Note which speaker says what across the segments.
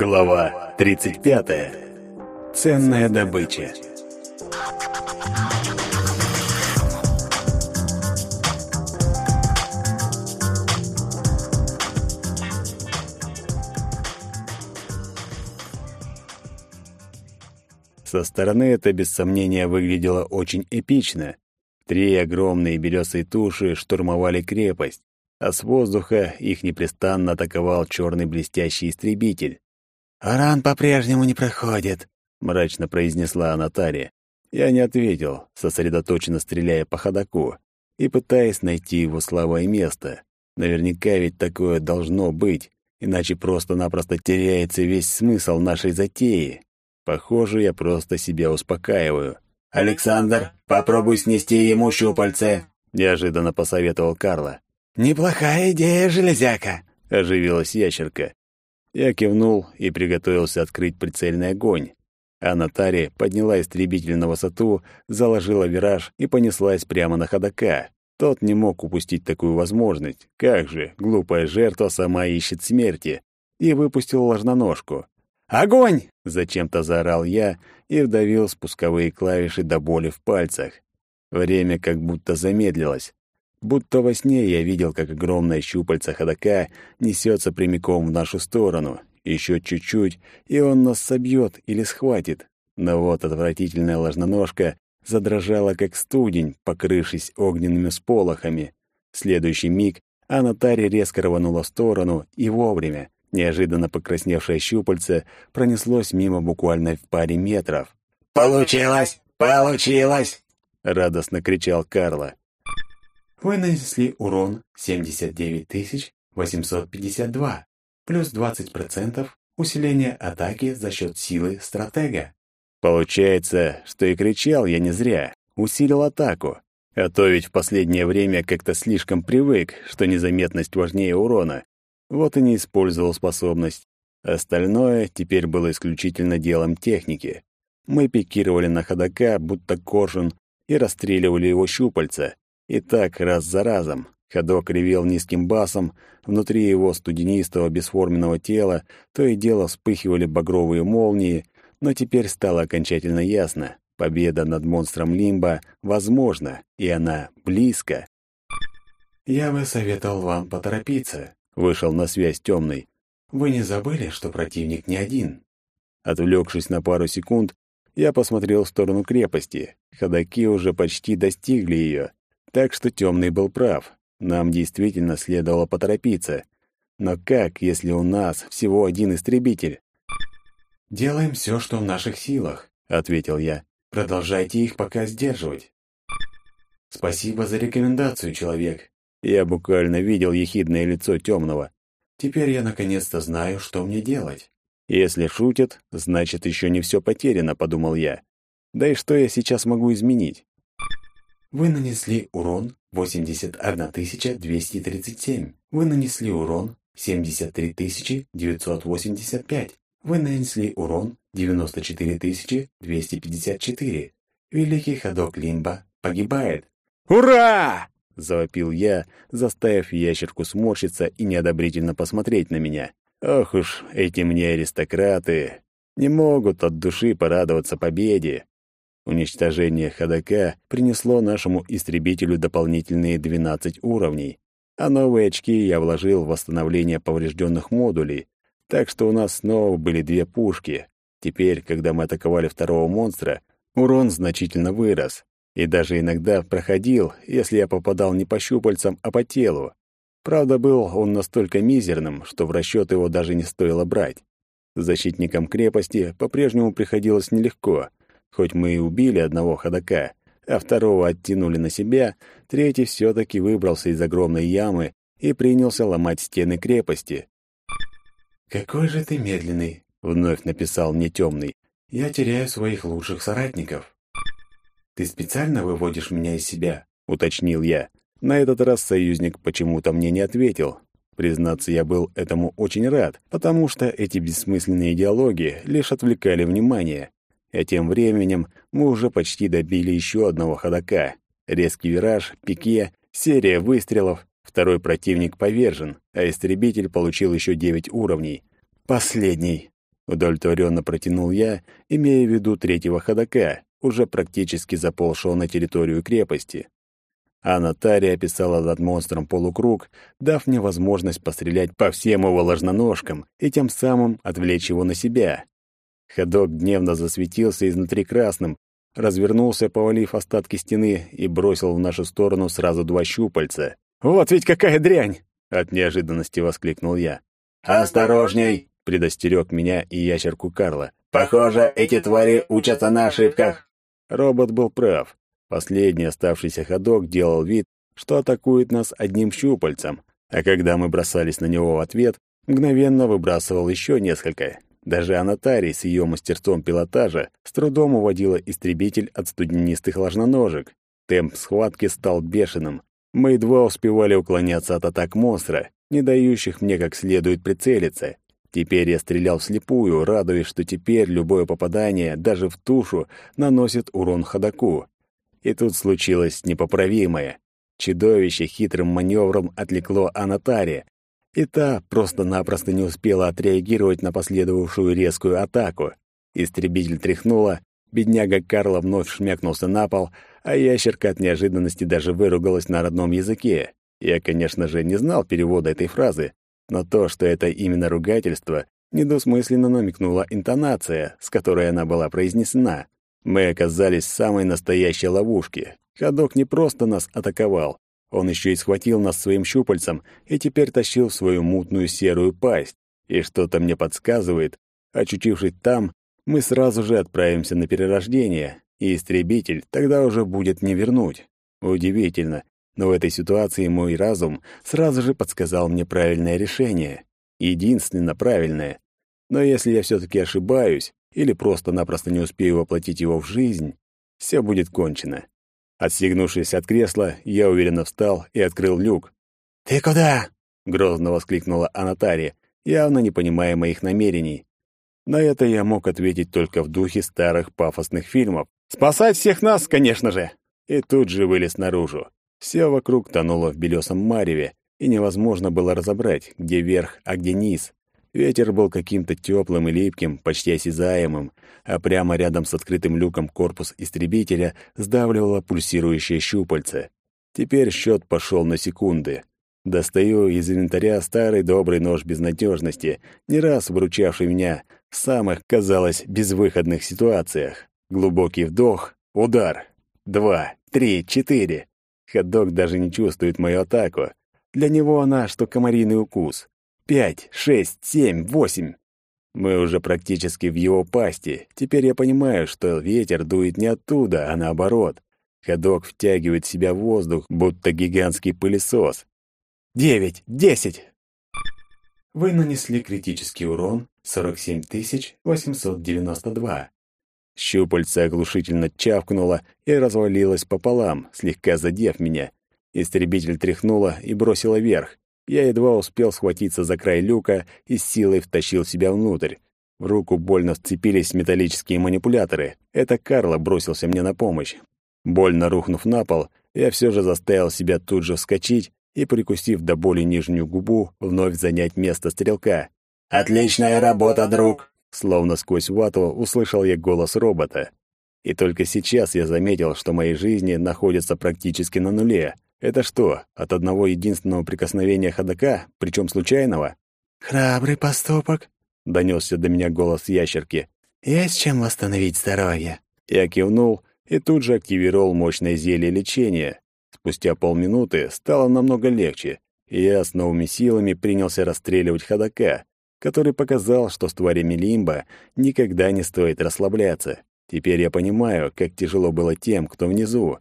Speaker 1: Глава 35. Ценная добыча. Со стороны это без сомнения выглядело очень эпично. Три огромные березые туши штурмовали крепость, а с воздуха их непрестанно атаковал черный блестящий истребитель. «Уран по-прежнему не проходит», — мрачно произнесла Анатария. Я не ответил, сосредоточенно стреляя по ходаку и пытаясь найти его слабое место. Наверняка ведь такое должно быть, иначе просто-напросто теряется весь смысл нашей затеи. Похоже, я просто себя успокаиваю.
Speaker 2: «Александр, попробуй снести ему щупальце», —
Speaker 1: неожиданно посоветовал Карла.
Speaker 2: «Неплохая идея, железяка», —
Speaker 1: оживилась ящерка. Я кивнул и приготовился открыть прицельный огонь. А Натари подняла истребитель на высоту, заложила вираж и понеслась прямо на ходока. Тот не мог упустить такую возможность. Как же, глупая жертва сама ищет смерти. И выпустил ложноножку. «Огонь!» — зачем-то заорал я и вдавил спусковые клавиши до боли в пальцах. Время как будто замедлилось. Будто во сне я видел, как огромное щупальце ходока несется прямиком в нашу сторону. Еще чуть-чуть, и он нас собьет или схватит. Но вот отвратительная ложноножка задрожала, как студень, покрывшись огненными сполохами. Следующий миг Анатари резко рванула в сторону, и вовремя. Неожиданно покрасневшее щупальце пронеслось мимо буквально в паре метров.
Speaker 2: «Получилось! Получилось!»
Speaker 1: — радостно кричал Карло.
Speaker 3: Вы нанесли урон 79 852, плюс 20% усиление атаки за счет силы стратега.
Speaker 1: Получается, что и кричал я не зря, усилил атаку. А то ведь в последнее время как-то слишком привык, что незаметность важнее урона. Вот и не использовал способность. Остальное теперь было исключительно делом техники. Мы пикировали на ходока, будто коршун, и расстреливали его щупальца. И так раз за разом. Ходок ревел низким басом, внутри его студенистого бесформенного тела то и дело вспыхивали багровые молнии, но теперь стало окончательно ясно. Победа над монстром Лимба возможна, и она близко.
Speaker 3: «Я бы советовал вам поторопиться», —
Speaker 1: вышел на связь темный.
Speaker 3: «Вы не забыли, что противник не один?»
Speaker 1: Отвлекшись на пару секунд, я посмотрел в сторону крепости. Ходаки уже почти достигли ее. Так что темный был прав. Нам действительно следовало поторопиться. Но как, если у нас всего один истребитель?
Speaker 3: «Делаем все, что в наших силах», — ответил я. «Продолжайте их пока сдерживать». «Спасибо за рекомендацию, человек».
Speaker 1: Я буквально видел ехидное лицо темного.
Speaker 3: «Теперь я наконец-то знаю, что мне делать».
Speaker 1: «Если шутят, значит, еще не все потеряно», — подумал я. «Да и что я сейчас могу изменить?»
Speaker 3: Вы нанесли урон 81 237. Вы нанесли урон 73 985. Вы нанесли урон 94 254. Великий ходок Лимба погибает.
Speaker 1: «Ура!» — завопил я, заставив ящерку сморщиться и неодобрительно посмотреть на меня. «Ох уж эти мне аристократы! Не могут от души порадоваться победе!» Уничтожение ходока принесло нашему истребителю дополнительные 12 уровней, а новые очки я вложил в восстановление поврежденных модулей, так что у нас снова были две пушки. Теперь, когда мы атаковали второго монстра, урон значительно вырос, и даже иногда проходил, если я попадал не по щупальцам, а по телу. Правда, был он настолько мизерным, что в расчет его даже не стоило брать. Защитникам крепости по-прежнему приходилось нелегко — Хоть мы и убили одного ходока, а второго оттянули на себя, третий все-таки выбрался из огромной ямы и принялся ломать стены крепости.
Speaker 3: «Какой же ты медленный!» — вновь написал мне темный. «Я теряю своих лучших соратников». «Ты специально выводишь меня из себя?»
Speaker 1: — уточнил я. На этот раз союзник почему-то мне не ответил. Признаться, я был этому очень рад, потому что эти бессмысленные диалоги лишь отвлекали внимание. А тем временем мы уже почти добили еще одного ходока. Резкий вираж, пике, серия выстрелов. Второй противник повержен, а истребитель получил еще девять уровней. Последний. Удовлетворенно протянул я, имея в виду третьего ходока, уже практически заползшего на территорию крепости. А Натария описала над монстром полукруг, дав мне возможность пострелять по всем его ложноножкам и тем самым отвлечь его на себя. Ходок гневно засветился изнутри красным, развернулся, повалив остатки стены, и бросил в нашу сторону сразу два щупальца. «Вот ведь какая дрянь!» — от неожиданности воскликнул я.
Speaker 2: «Осторожней!»
Speaker 1: — предостерег меня и ящерку Карла.
Speaker 2: «Похоже, эти твари учатся на ошибках».
Speaker 1: Робот был прав. Последний оставшийся ходок делал вид, что атакует нас одним щупальцем, а когда мы бросались на него в ответ, мгновенно выбрасывал еще несколько. Даже Анатарий с ее мастерством пилотажа с трудом уводила истребитель от студенистых ложноножек. Темп схватки стал бешеным. Мы едва успевали уклоняться от атак монстра, не дающих мне как следует прицелиться. Теперь я стрелял вслепую, радуясь, что теперь любое попадание, даже в тушу, наносит урон ходоку. И тут случилось непоправимое. Чудовище хитрым маневром отвлекло Анатария, и та просто-напросто не успела отреагировать на последовавшую резкую атаку. Истребитель тряхнула, бедняга Карла вновь шмякнулся на пол, а ящерка от неожиданности даже выругалась на родном языке. Я, конечно же, не знал перевода этой фразы, но то, что это именно ругательство, недосмысленно намекнула интонация, с которой она была произнесена. Мы оказались в самой настоящей ловушке. Ходок не просто нас атаковал, он еще и схватил нас своим щупальцем и теперь тащил свою мутную серую пасть. И что-то мне подсказывает, очутившись там, мы сразу же отправимся на перерождение, и истребитель тогда уже будет не вернуть. Удивительно, но в этой ситуации мой разум сразу же подсказал мне правильное решение. Единственно правильное. Но если я все-таки ошибаюсь или просто-напросто не успею воплотить его в жизнь, все будет кончено. Отстегнувшись от кресла, я уверенно встал и открыл люк.
Speaker 2: «Ты куда?»
Speaker 1: — грозно воскликнула Анатария, явно не понимая моих намерений. На это я мог ответить только в духе старых пафосных фильмов. «Спасать всех нас, конечно же!» И тут же вылез наружу. Все вокруг тонуло в белесом мареве, и невозможно было разобрать, где верх, а где низ. Ветер был каким-то теплым и липким, почти осязаемым, а прямо рядом с открытым люком корпус истребителя сдавливало пульсирующее щупальце. Теперь счет пошел на секунды. Достаю из инвентаря старый добрый нож безнадежности, не раз выручавший меня в самых, казалось, безвыходных ситуациях. Глубокий вдох, удар. Два, три, четыре. Ходок даже не чувствует мою атаку. Для него она, что комариный укус пять, шесть, семь, восемь. Мы уже практически в его пасти. Теперь я понимаю, что ветер дует не оттуда, а наоборот. Ходок втягивает в себя воздух, будто гигантский пылесос. Девять, десять.
Speaker 3: Вы нанесли критический урон 47 892.
Speaker 1: Щупальце оглушительно чавкнуло и развалилось пополам, слегка задев меня. Истребитель тряхнуло и бросило вверх. Я едва успел схватиться за край люка и с силой втащил себя внутрь. В руку больно вцепились металлические манипуляторы. Это Карло бросился мне на помощь. Больно рухнув на пол, я все же заставил себя тут же вскочить и, прикусив до боли нижнюю губу, вновь занять место стрелка.
Speaker 2: «Отличная работа, друг!»
Speaker 1: Словно сквозь вату услышал я голос робота. И только сейчас я заметил, что мои жизни находятся практически на нуле — это что, от одного единственного прикосновения ходока, причем случайного?
Speaker 2: «Храбрый поступок», —
Speaker 1: донесся до меня голос ящерки.
Speaker 2: «Есть чем восстановить здоровье».
Speaker 1: Я кивнул и тут же активировал мощное зелье лечения. Спустя полминуты стало намного легче, и я с новыми силами принялся расстреливать ходока, который показал, что с тварями Лимба никогда не стоит расслабляться. Теперь я понимаю, как тяжело было тем, кто внизу,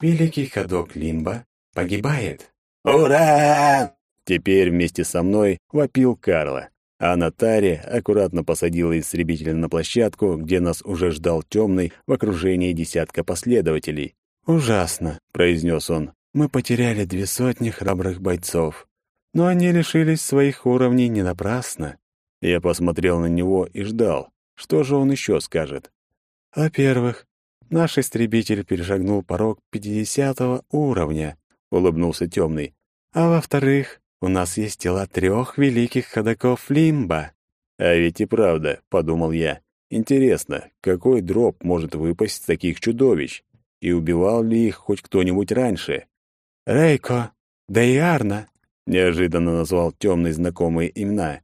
Speaker 3: Великий ходок Лимба погибает.
Speaker 2: «Ура!»
Speaker 1: Теперь вместе со мной вопил Карла, а Натари аккуратно посадила истребителя на площадку, где нас уже ждал темный в окружении десятка последователей.
Speaker 3: «Ужасно», — произнес он. «Мы потеряли две сотни храбрых бойцов. Но они лишились своих уровней не напрасно».
Speaker 1: Я посмотрел на него и ждал. Что же он еще скажет?
Speaker 3: «Во-первых, Наш истребитель перешагнул порог 50 уровня, улыбнулся темный. А во-вторых, у нас есть тела трех великих ходоков Лимба.
Speaker 1: А ведь и правда, подумал я. Интересно, какой дроп может выпасть с таких чудовищ? И убивал ли их хоть кто-нибудь раньше?
Speaker 3: Рейко, да и Арна,
Speaker 1: неожиданно назвал темные знакомые имена.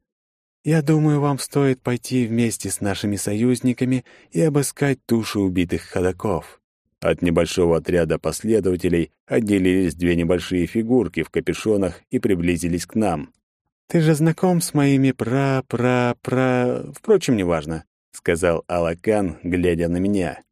Speaker 3: Я думаю, вам стоит пойти вместе с нашими союзниками и обыскать туши убитых ходоков.
Speaker 1: От небольшого отряда последователей отделились две небольшие фигурки в капюшонах и приблизились к нам.
Speaker 3: «Ты же знаком с моими пра-пра-пра... Впрочем, неважно», — сказал Алакан, глядя на меня.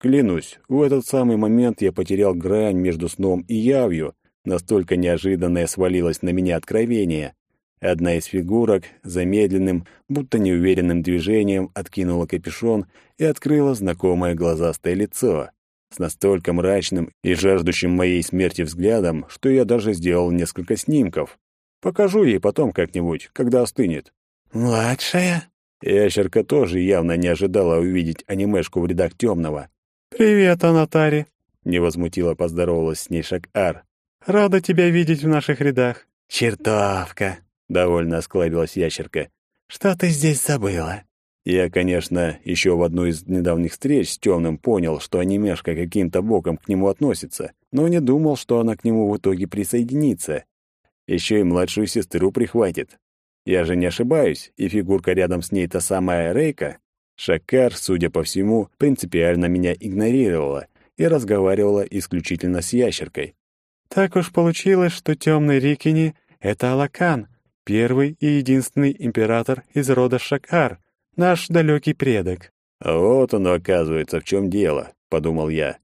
Speaker 1: Клянусь, в этот самый момент я потерял грань между сном и явью, настолько неожиданное свалилось на меня откровение. Одна из фигурок замедленным, будто неуверенным движением откинула капюшон и открыла знакомое глазастое лицо с настолько мрачным и жаждущим моей смерти взглядом, что я даже сделал несколько снимков. Покажу ей потом как-нибудь, когда остынет.
Speaker 3: «Младшая?»
Speaker 1: Ящерка тоже явно не ожидала увидеть анимешку в рядах темного.
Speaker 3: «Привет, Анатари!»
Speaker 1: — невозмутимо поздоровалась с ней Шак-Ар.
Speaker 3: «Рада тебя видеть в наших рядах».
Speaker 2: «Чертовка!»
Speaker 1: — довольно осклабилась ящерка.
Speaker 2: «Что ты здесь забыла?»
Speaker 1: Я, конечно, еще в одну из недавних встреч с темным понял, что анимешка каким-то боком к нему относится, но не думал, что она к нему в итоге присоединится. Еще и младшую сестру прихватит. Я же не ошибаюсь, и фигурка рядом с ней та самая Рейка. Шакар, судя по всему, принципиально меня игнорировала и разговаривала исключительно с ящеркой.
Speaker 3: «Так уж получилось, что темный Рикини — это Алакан, первый и единственный император из рода Шакар», наш далекий предок».
Speaker 1: «Вот оно, оказывается, в чем дело», — подумал я.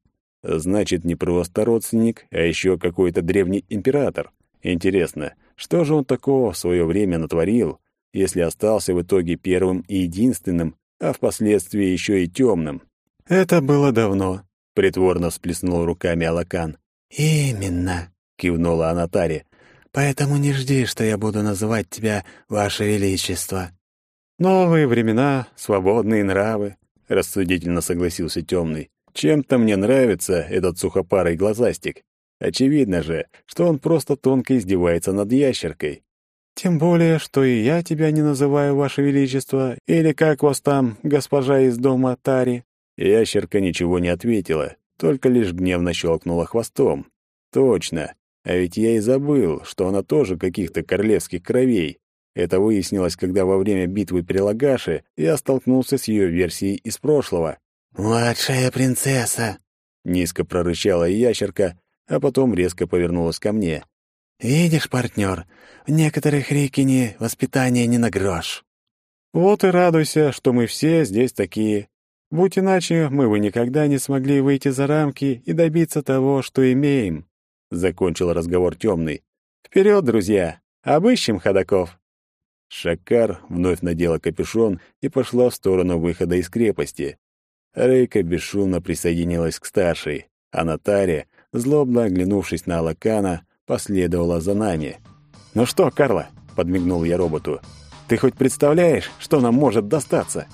Speaker 1: «Значит, не просто родственник, а еще какой-то древний император. Интересно, что же он такого в свое время натворил, если остался в итоге первым и единственным, а впоследствии еще и темным?»
Speaker 3: «Это было давно», —
Speaker 1: притворно всплеснул руками Алакан.
Speaker 2: «Именно», — кивнула Анатари. «Поэтому не жди, что я буду называть тебя Ваше Величество».
Speaker 3: Новые времена, свободные нравы,
Speaker 1: рассудительно согласился темный. Чем-то мне нравится этот сухопарый глазастик. Очевидно же, что он просто тонко издевается над ящеркой.
Speaker 3: Тем более, что и я тебя не называю, Ваше Величество, или как вас там, госпожа из дома Тари.
Speaker 1: Ящерка ничего не ответила, только лишь гневно щелкнула хвостом. Точно, а ведь я и забыл, что она тоже каких-то королевских кровей. Это выяснилось, когда во время битвы при Лагаше я столкнулся с ее версией из прошлого.
Speaker 2: «Младшая принцесса!»
Speaker 1: — низко прорычала ящерка, а потом резко повернулась ко мне.
Speaker 2: «Видишь, партнер, в некоторых Рикине воспитание не на грош».
Speaker 3: «Вот и радуйся, что мы все здесь такие. Будь иначе, мы бы никогда не смогли выйти за рамки и добиться того, что имеем», — закончил разговор темный. «Вперед, друзья! Обыщем ходаков!»
Speaker 1: Шакар вновь надела капюшон и пошла в сторону выхода из крепости. Рейка бесшумно присоединилась к старшей, а Натария, злобно оглянувшись на Алакана, последовала за нами.
Speaker 3: «Ну что, Карла?» — подмигнул я роботу. «Ты хоть представляешь, что нам может достаться?»